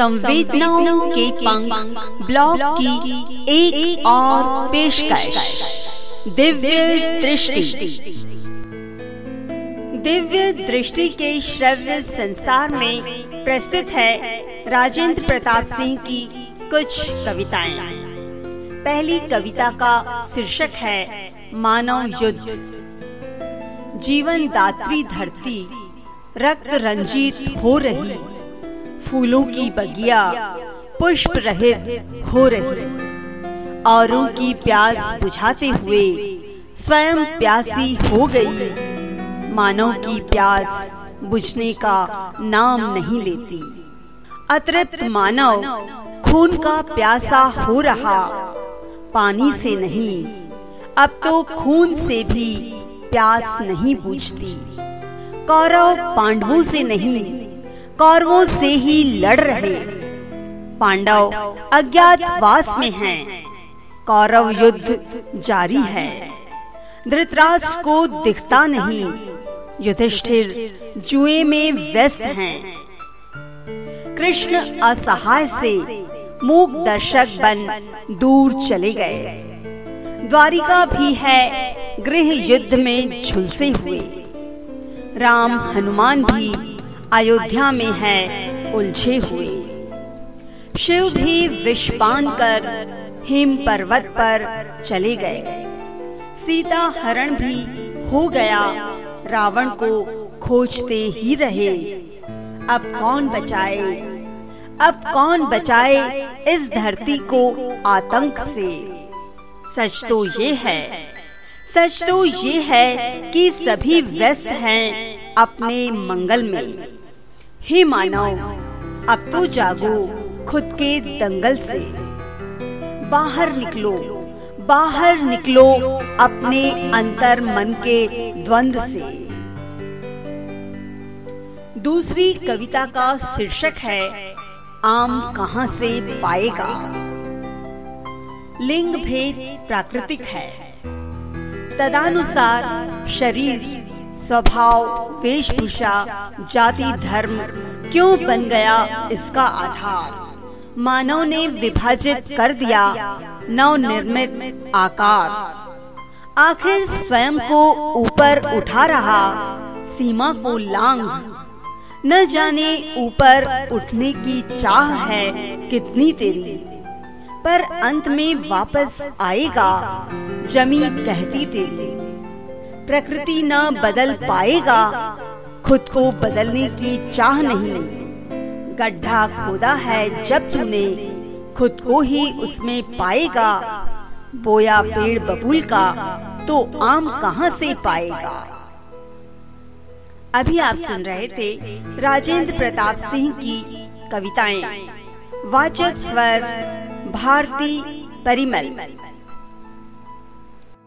संवेदनाओं के पंख ब्लॉग की एक, एक और पेश दिव्य दृष्टि। दिव्य दृष्टि के श्रव्य संसार में प्रस्तुत है राजेंद्र प्रताप सिंह की कुछ कविताएँ। पहली कविता का शीर्षक है मानव युद्ध। जीवन दात्री धरती रक्त रंजित हो रही। फूलों की बगिया पुष्प रहित हो रही। औरों की प्यास बुझाते हुए स्वयं प्यासी हो गई। मानव की प्यास बुझने का नाम नहीं लेती। अतृप्त मानव खून का प्यासा हो रहा। पानी से नहीं, अब तो खून से भी प्यास नहीं बुझती। कौरव पांडवों से नहीं कौरवों से ही लड़ रहे। पांडव अज्ञातवास में हैं, कौरव युद्ध जारी है। धृतराष्ट्र को दिखता नहीं। युधिष्ठिर जुए में व्यस्त हैं। कृष्ण असहाय से मूक दर्शक बन दूर चले गए। द्वारिका भी है गृह युद्ध में झुलसे हुए। राम हनुमान भी अयोध्या में है, उलझे हुए। शिव भी विषपान कर हिम पर्वत पर चले गए। सीता हरण भी हो गया, रावण को खोजते ही रहे। अब कौन बचाए? अब कौन बचाए इस धरती को आतंक से? सच तो ये है, सच तो ये है कि सभी व्यस्त हैं अपने मंगल में। हे मानव, अब तो जागो खुद के दंगल से। बाहर निकलो बाहर निकलो अपने अंतर मन के द्वंद से। दूसरी कविता का शीर्षक है, आम कहाँ से पाएगा? लिंग भेद प्राकृतिक है। तदानुसार शरीर स्वभाव, वेशभूषा, जाति, धर्म क्यों बन गया इसका आधार? मानव ने विभाजित कर दिया नव निर्मित आकार। आखिर स्वयं को ऊपर उठा रहा, सीमा को लांग न जाने ऊपर उठने की चाह है कितनी तेरी। पर अंत में वापस आएगा, जमी कहती तेरी। प्रकृति न बदल पाएगा, खुद को बदलने की चाह नहीं। गड्ढा खोदा है जब तूने, खुद को ही उसमें पाएगा। बोया पेड़ बबूल का तो आम कहाँ से पाएगा? अभी आप सुन रहे थे राजेंद्र प्रताप सिंह की कविताएँ। वाचक स्वर, भारती परिमल।